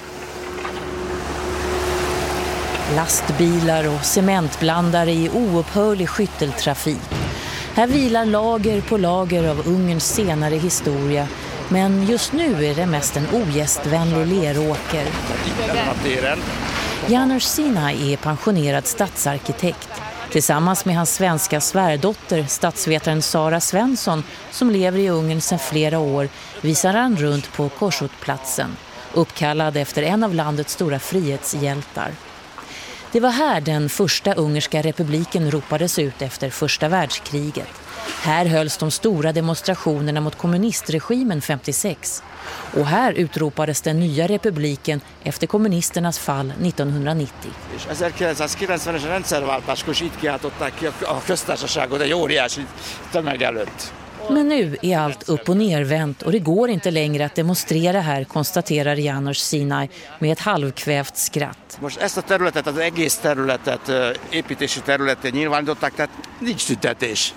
Lastbilar och cementblandare i oupphörlig skytteltrafik. Här vilar lager på lager av Ungerns senare historia men just nu är det mest en ogästvänlig leråker. Janusz Sina är pensionerad stadsarkitekt. Tillsammans med hans svenska svärdotter, statsvetaren Sara Svensson, som lever i Ungern sedan flera år, visar han runt på Korsutplatsen, uppkallad efter en av landets stora frihetshjältar. Det var här den första ungerska republiken ropades ut efter första världskriget. Här hölls de stora demonstrationerna mot kommunistregimen 56. Och här utropades den nya republiken efter kommunisternas fall 1990. 1990-es rendszerváltáskor itt kiáltották ki a köztársaságot egy óriási tömeg előtt. Men nu är allt upp- och nervänt och det går inte längre att demonstrera här, konstaterar Janos Sinai med ett halvkvävt skratt. Most ezt a területet, az egész területet, építési területet nyilvánították, tehát nincs tüntetés.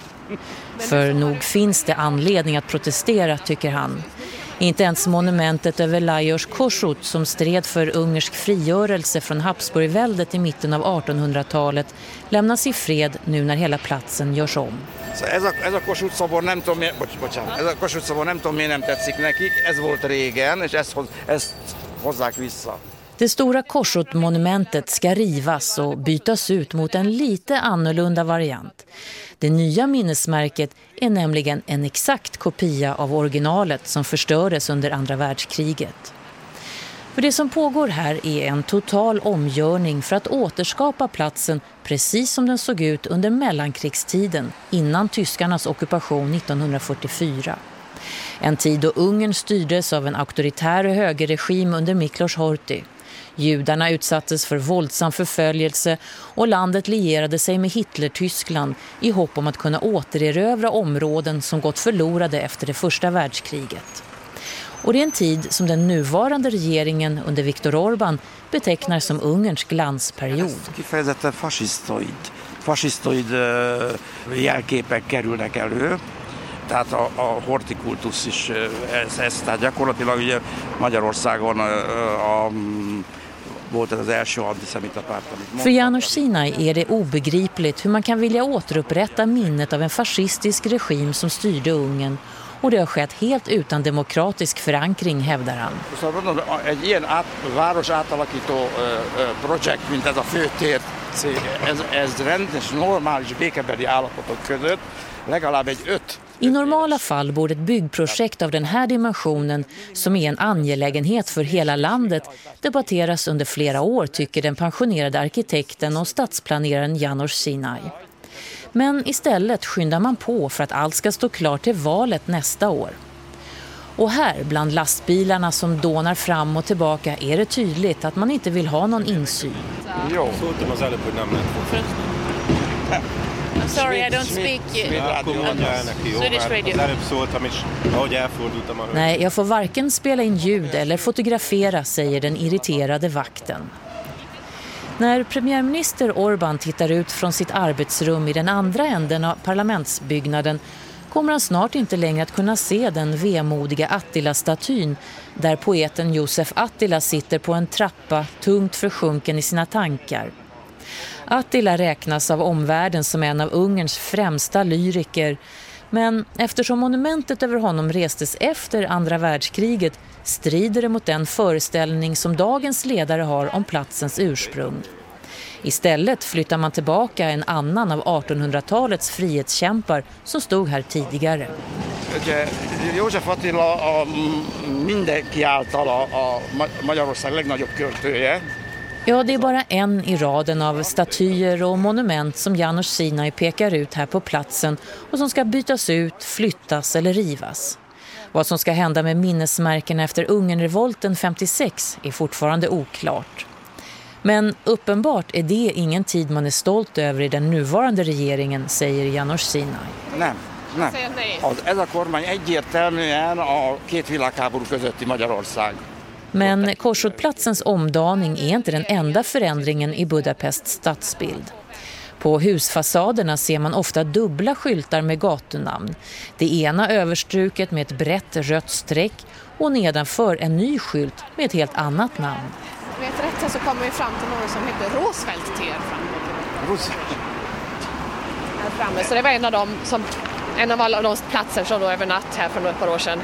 För nog finns det anledning att protestera, tycker han. Inte ens monumentet över Lajos Kossuth som stred för ungersk frigörelse från Habsburgväldet i mitten av 1800-talet lämnas i fred nu när hela platsen görs om. Så ez a, ez a Kossuth szobor nem tudom, bocs, bocsánat, ez a Kossuth szobor nem tudom, miért nem tetszik nekik, ez volt régen, és ezt, ezt hozzák vissza. Det stora korsotmonumentet ska rivas och bytas ut mot en lite annorlunda variant. Det nya minnesmärket är nämligen en exakt kopia av originalet som förstördes under andra världskriget. För det som pågår här är en total omgörning för att återskapa platsen precis som den såg ut under mellankrigstiden innan tyskarnas ockupation 1944. En tid då Ungern styrdes av en auktoritär högerregim under Miklos Horthy. Judarna utsattes för våldsam förföljelse och landet lierade sig med Hitler-Tyskland i hopp om att kunna återerövra områden som gått förlorade efter det första världskriget. Och det är en tid som den nuvarande regeringen under Viktor Orbán betecknar som Ungerns glansperiod. Kifejezetten fascistoid, fasisztoid jelképek kerülnek elő, tehát a, a hortikultusz is ez, ez, tehát gyakorlatilag ugye Magyarországon a, a för Janos Sinai är det obegripligt hur man kan vilja återupprätta minnet av en fascistisk regim som styrde Ungern och det har skett helt utan demokratisk förankring, hävdar han. Egy ilyen át, város átalakító projekt, mint ez a főtér, ez, ez rendes, normális békebeli állapotok között legalább egy öt i normala fall borde ett byggprojekt av den här dimensionen, som är en angelägenhet för hela landet, debatteras under flera år, tycker den pensionerade arkitekten och stadsplaneraren Janos Sinai. Men istället skyndar man på för att allt ska stå klart till valet nästa år. Och här, bland lastbilarna som dånar fram och tillbaka, är det tydligt att man inte vill ha någon insyn. Jo. I'm sorry, I don't speak Swedish radio. Nej, jag får varken spela in ljud eller fotografera, säger den irriterade vakten. När premiärminister Orban tittar ut från sitt arbetsrum i den andra änden av parlamentsbyggnaden kommer han snart inte längre att kunna se den vemodiga Attila-statyn där poeten Josef Attila sitter på en trappa tungt försjunken i sina tankar. Attila räknas av omvärlden som en av Ungerns främsta lyriker men eftersom monumentet över honom restes efter andra världskriget strider det mot den föreställning som dagens ledare har om platsens ursprung. Istället flyttar man tillbaka en annan av 1800-talets frihetskämpar som stod här tidigare. József Attila mm, mm, a mindenki által a, a Magyarország legnagyobb költője. Ja, det är bara en i raden av statyer och monument som Janos Sinai pekar ut här på platsen och som ska bytas ut, flyttas eller rivas. Vad som ska hända med minnesmärkena efter Ungernrevolten 56 är fortfarande oklart. Men uppenbart är det ingen tid man är stolt över i den nuvarande regeringen, säger Janos Sinai. Nem, nem. Az, ez a kormány egyértelműen a két világháború közötti Magyarország. Men Korsrodplatsens omdaning är inte den enda förändringen i Budapests stadsbild. På husfasaderna ser man ofta dubbla skyltar med gatunamn. Det ena överstruket med ett brett rött streck och nedanför en ny skylt med ett helt annat namn. Vet rätt så kommer vi fram till någon som heter Roosevelt Tier här framme. Så det var en av dem som en av alla de platser som då över natt här för ett par år sedan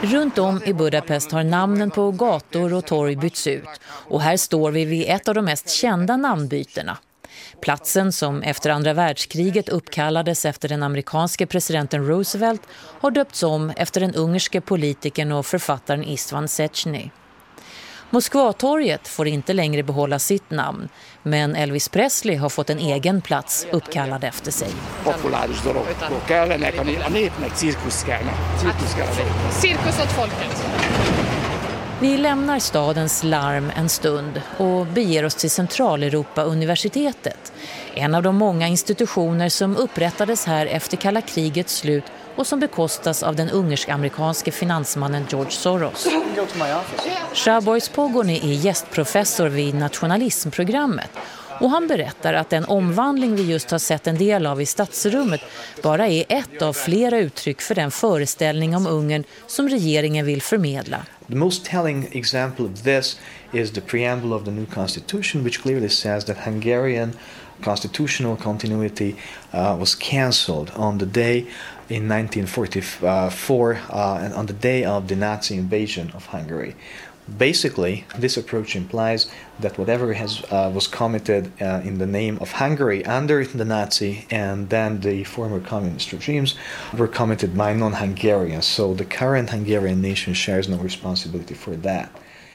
Runt om i Budapest har namnen på gator och torg bytts ut och här står vi vid ett av de mest kända namnbytena. Platsen som efter andra världskriget uppkallades efter den amerikanske presidenten Roosevelt har döpts om efter den ungerske politikern och författaren Istvan Sechny. Moskvatorget får inte längre behålla sitt namn, men Elvis Presley har fått en egen plats uppkallad efter sig. Cirkus åt folket. Vi lämnar stadens larm en stund och beger oss till Centraleuropa-universitetet. En av de många institutioner som upprättades här efter kalla krigets slut och som bekostas av den ungersk-amerikanske finansmannen George Soros. Shaboys Pogoni är gästprofessor vid nationalismprogrammet och han berättar att den omvandling vi just har sett en del av i stadsrummet bara är ett av flera uttryck för den föreställning om Ungern som regeringen vill förmedla. The most telling example of this is the preamble of the new constitution which clearly says that Hungarian constitutional continuity uh, was cancelled on the day in 1944 uh, and on the day of the Nazi invasion of Hungary. Basically, this approach implies that whatever has, uh, was committed uh, in the name of Hungary under the Nazi and then the former communist regimes were committed by non-Hungarians. So the current Hungarian nation shares no responsibility for that.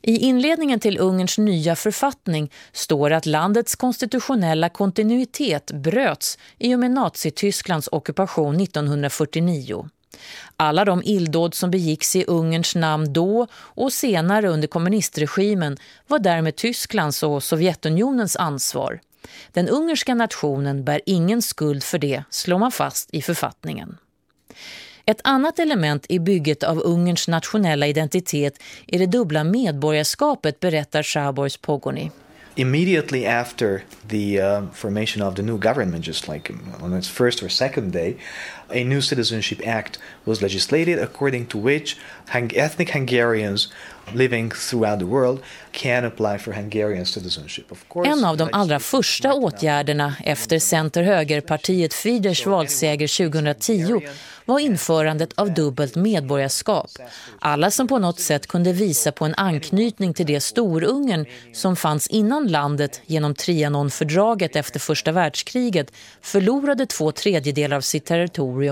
I inledningen till Ungerns nya författning står att landets konstitutionella kontinuitet bröts i och med Nazitysklands ockupation 1949. Alla de illdåd som begicks i Ungerns namn då och senare under kommunistregimen var därmed Tysklands och Sovjetunionens ansvar. Den ungerska nationen bär ingen skuld för det, slår man fast i författningen. Ett annat element i bygget av Ungerns nationella identitet är det dubbla medborgarskapet, berättar Szabors Pogoni. Immediately after the uh, formation of the new government, just like on its first or second day, a new citizenship act was legislated according to which ethnic Hungarians living throughout the world can apply for Hungarian citizenship. Of course, en av de allra första åtgärderna efter Center-högerpartiet Fidesz valseger 2010 var införandet av dubbelt medborgarskap. Alla som på något sätt kunde visa på en anknytning till det Storungen som fanns innan landet genom Trianon-fördraget efter första världskriget förlorade två tredjedelar av sitt territorium.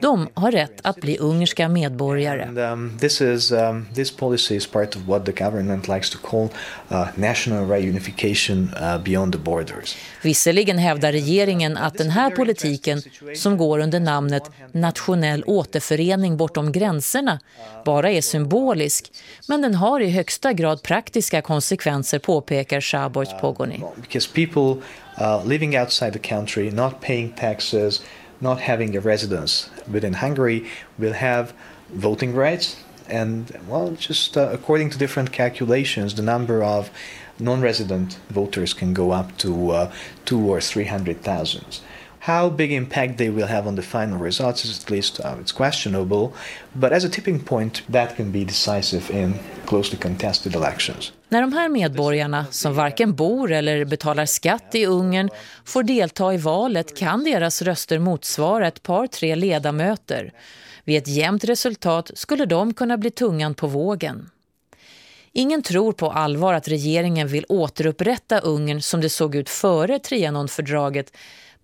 De har rätt att bli ungerska medborgare. And, um, this, is, um, this policy is part of what the government likes to call uh, national reunification uh, beyond the borders. Visserligen hävdar regeringen att den här politiken som går under namnet nationell återförening bortom gränserna bara är symbolisk, men den har i högsta grad praktiska konsekvenser, påpekar Szabors Pogoni. Because people uh, living outside the country, not paying taxes, not having a residence within Hungary will have voting rights and well just uh, according to different calculations the number of non-resident voters can go up to uh, two or three hundred thousand. How big impact they will have on the final results is at least uh, it's questionable but as a tipping point that can be decisive in closely contested elections När de här medborgarna som varken bor eller betalar skatt i Ungern får delta i valet kan deras röster motsvara ett par tre ledamöter. Vid ett jämnt resultat skulle de kunna bli tungan på vågen. Ingen tror på allvar att regeringen vill återupprätta Ungern som det såg ut före Trianon-fördraget.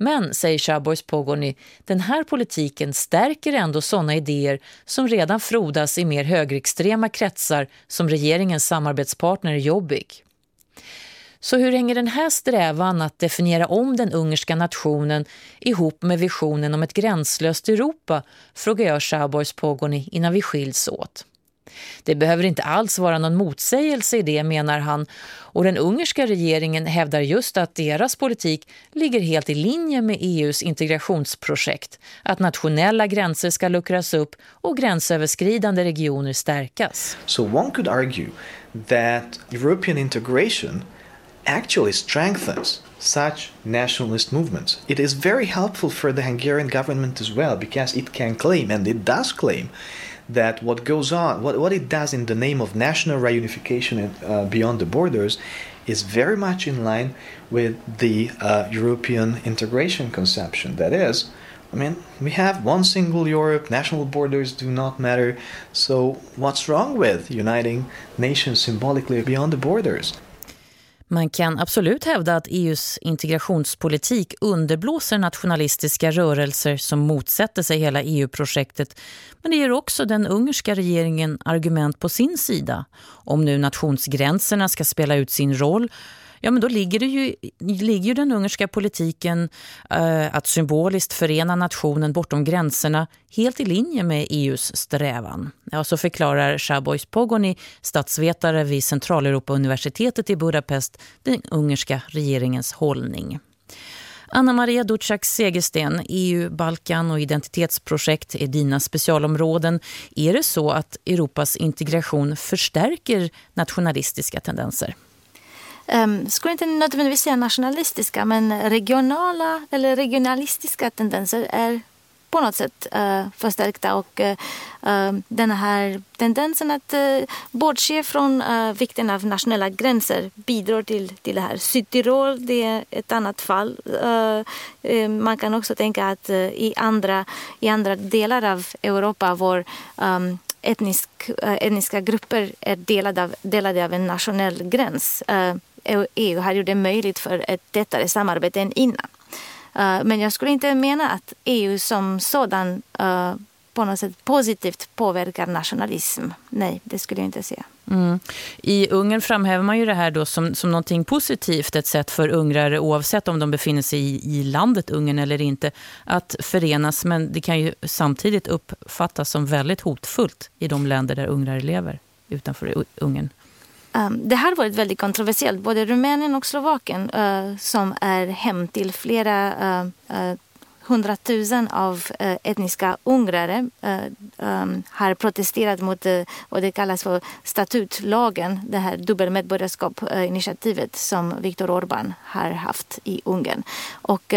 Men, säger Chabois Pogoni, den här politiken stärker ändå sådana idéer som redan frodas i mer högerextrema kretsar som regeringens samarbetspartner Jobbik. Så hur hänger den här strävan att definiera om den ungerska nationen ihop med visionen om ett gränslöst Europa, frågar jag Chabois Pogoni innan vi skiljs åt. Det behöver inte alls vara någon motsägelse i det, menar han. Och den ungerska regeringen hävdar just att deras politik ligger helt i linje med EUs integrationsprojekt. Att nationella gränser ska luckras upp och gränsöverskridande regioner stärkas. So one could argue that European integration actually strengthens such nationalist movements. It is very helpful for the Hungarian government as well because it can claim, and it does claim, that what goes on, what, what it does in the name of national reunification uh, beyond the borders, is very much in line with the uh, European integration conception. That is, I mean, we have one single Europe, national borders do not matter, so what's wrong with uniting nations symbolically beyond the borders? Man kan absolut hävda att EUs integrationspolitik underblåser nationalistiska rörelser som motsätter sig hela EU-projektet. Men det ger också den ungerska regeringen argument på sin sida. Om nu nationsgränserna ska spela ut sin roll ja men då ligger, det ju, ligger ju den ungerska politiken eh, att symboliskt förena nationen bortom gränserna helt i linje med EUs strävan. Ja, så förklarar Szabois Pogoni, statsvetare vid Centraleuropa-universitetet i Budapest, den ungerska regeringens hållning. Anna-Maria Ducak Segersten, EU, Balkan och identitetsprojekt är dina specialområden. Är det så att Europas integration förstärker nationalistiska tendenser? Um, skulle inte nödvändigtvis säga nationalistiska, men regionala eller regionalistiska tendenser är på något sätt uh, förstärkta och uh, den här tendensen att uh, bortse från uh, vikten av nationella gränser bidrar till, till det här. Sydtirol det är ett annat fall. Uh, man kan också tänka att i, andra, i andra delar av Europa var um, etnisk, etniska grupper är delade av, delade av en nationell gräns. EU har gjort det möjligt för ett tätare samarbete än innan. Eh, men jag skulle inte mena att EU som sådan eh, på något sätt positivt påverkar nationalism. Nej, det skulle jag inte säga. Mm. I Ungern framhäver man ju det här då som, som någonting positivt, ett sätt för ungrare oavsett om de befinner sig i, i landet Ungern eller inte, att förenas. Men det kan ju samtidigt uppfattas som väldigt hotfullt i de länder där ungrare lever utanför Ungern. Um, det har varit väldigt kontroversiellt. Både Rumänien och Slovakien uh, som är hem till flera uh, uh, hundratusen av uh, etniska ungrare um, har protesterat mot vad det kallas för statutlagen, det här dubbelmedborgarskap-initiativet som Viktor Orbán har haft i Ungern. Och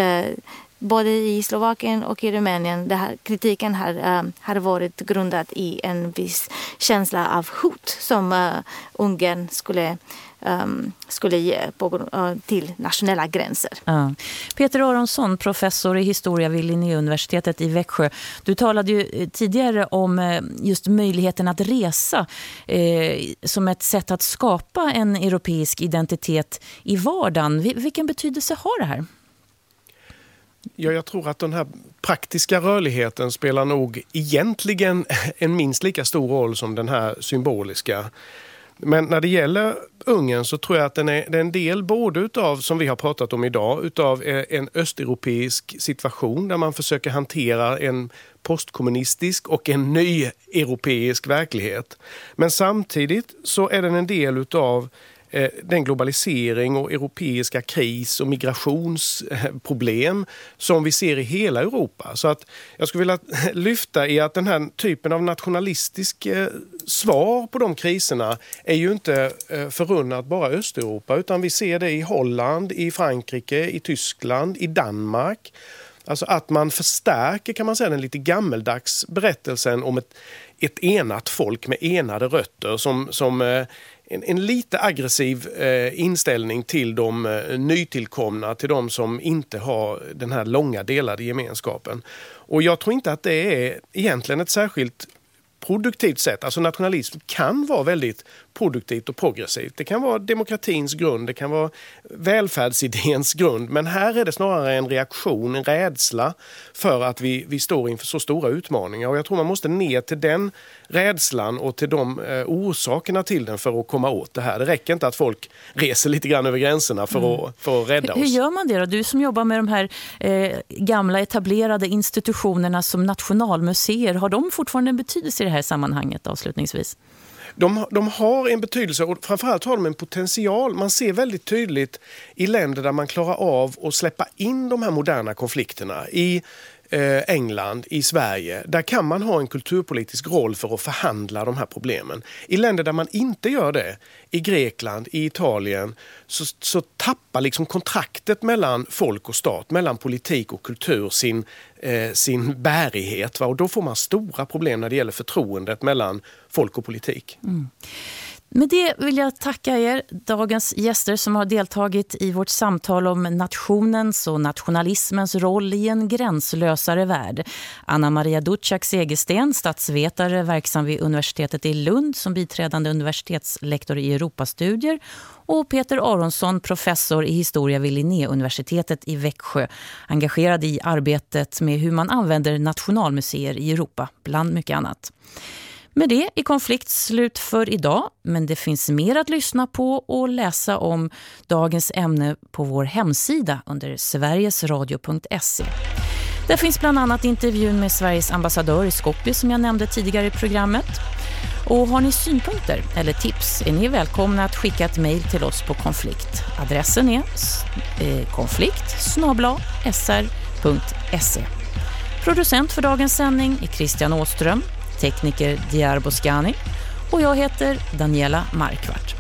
både i Slovakien och i Rumänien, det här, kritiken har, uh, eh, har varit grundad i en viss känsla av hot som uh, Ungern skulle um, skulle ge på, uh, till nationella gränser. Ja. Peter Aronsson, professor i historia vid Linnéuniversitetet i Växjö. Du talade ju tidigare om just möjligheten att resa eh, som ett sätt att skapa en europeisk identitet i vardagen. Vilken betydelse har det här? Ja, jag tror att den här praktiska rörligheten spelar nog egentligen [laughs] en minst lika stor roll som den här symboliska. Men när det gäller Ungern så tror jag att den är, den är en del både utav, som vi har pratat om idag, utav eh, en östeuropeisk situation där man försöker hantera en postkommunistisk och en ny europeisk verklighet. Men samtidigt så är den en del utav Eh, den globalisering och europeiska kris och migrationsproblem som vi ser i hela Europa. Så att jag skulle vilja [laughs] lyfta i att den här typen av nationalistisk eh, svar på de kriserna är ju inte eh, förunnat bara Östeuropa utan vi ser det i Holland, i Frankrike, i Tyskland, i Danmark. Alltså att man förstärker kan man säga den lite gammeldags berättelsen om ett, ett enat folk med enade rötter som, som en, en lite aggressiv eh, inställning till de eh, nytillkomna, till de som inte har den här långa delade gemenskapen. Och jag tror inte att det är egentligen ett särskilt produktivt sätt. Alltså nationalism kan vara väldigt produktivt och progressivt. Det kan vara demokratins grund, det kan vara välfärdsidéns grund. Men här är det snarare en reaktion, en rädsla för att vi, vi står inför så stora utmaningar. Och jag tror man måste ner till den rädslan och till de eh, orsakerna till den för att komma åt det här. Det räcker inte att folk reser lite grann över gränserna för, mm. att, för att rädda hur, oss. Hur gör man det då? Du som jobbar med de här eh, gamla etablerade institutionerna som nationalmuseer, har de fortfarande en betydelse i det här sammanhanget avslutningsvis? De, de, har en betydelse och framförallt har de en potential. Man ser väldigt tydligt i länder där man klarar av att släppa in de här moderna konflikterna. I Eh, England, i Sverige, där kan man ha en kulturpolitisk roll för att förhandla de här problemen. I länder där man inte gör det, i Grekland, i Italien, så, så tappar liksom kontraktet mellan folk och stat, mellan politik och kultur sin, eh, sin bärighet. Va? Och då får man stora problem när det gäller förtroendet mellan folk och politik. Mm. Med det vill jag tacka er, dagens gäster som har deltagit i vårt samtal om nationens och nationalismens roll i en gränslösare värld. Anna-Maria Dutschak Segersten, statsvetare verksam vid universitetet i Lund som biträdande universitetslektor i Europastudier och Peter Aronsson, professor i historia vid Linnéuniversitetet i Växjö, engagerad i arbetet med hur man använder nationalmuseer i Europa, bland mycket annat. Med det är konflikt slut för idag, men det finns mer att lyssna på och läsa om dagens ämne på vår hemsida under sverigesradio.se. Där finns bland annat intervjun med Sveriges ambassadör i Skopje som jag nämnde tidigare i programmet. Och har ni synpunkter eller tips är ni välkomna att skicka ett mejl till oss på konflikt. Adressen är eh, konflikt sr.se. Producent för dagens sändning är Christian Åström tekniker Diar Boskani och jag heter Daniela Markvart.